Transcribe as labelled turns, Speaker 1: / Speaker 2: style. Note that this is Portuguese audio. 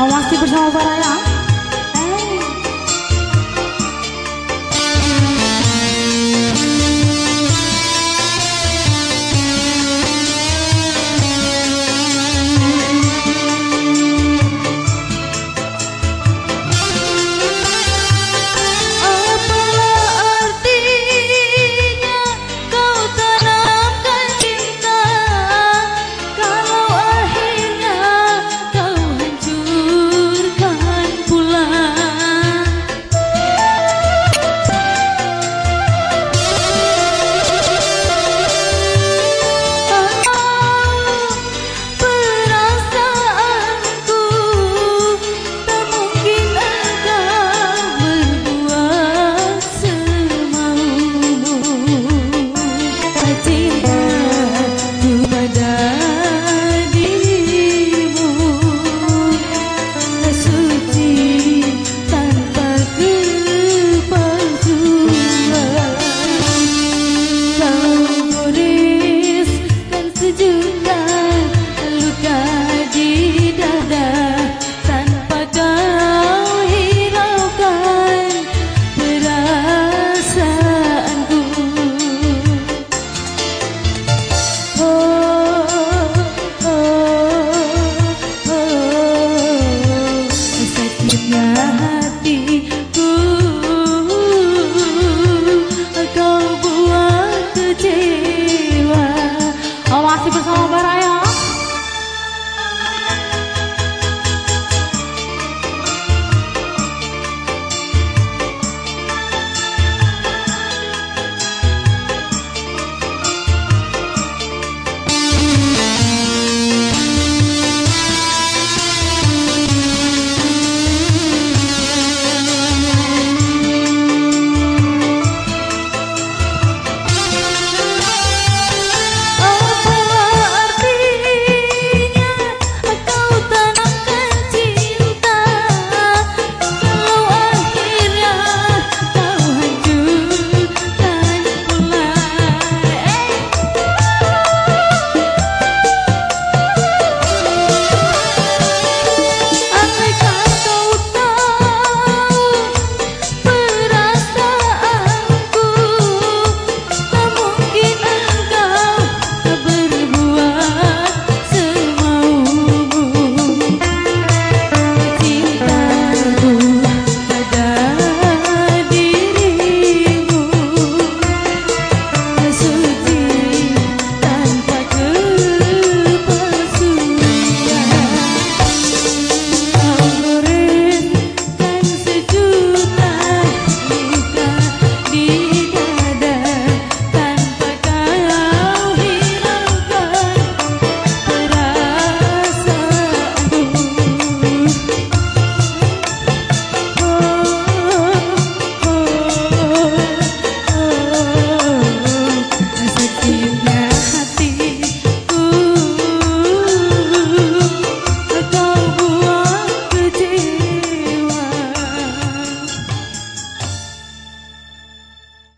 Speaker 1: Awasi bersama lá.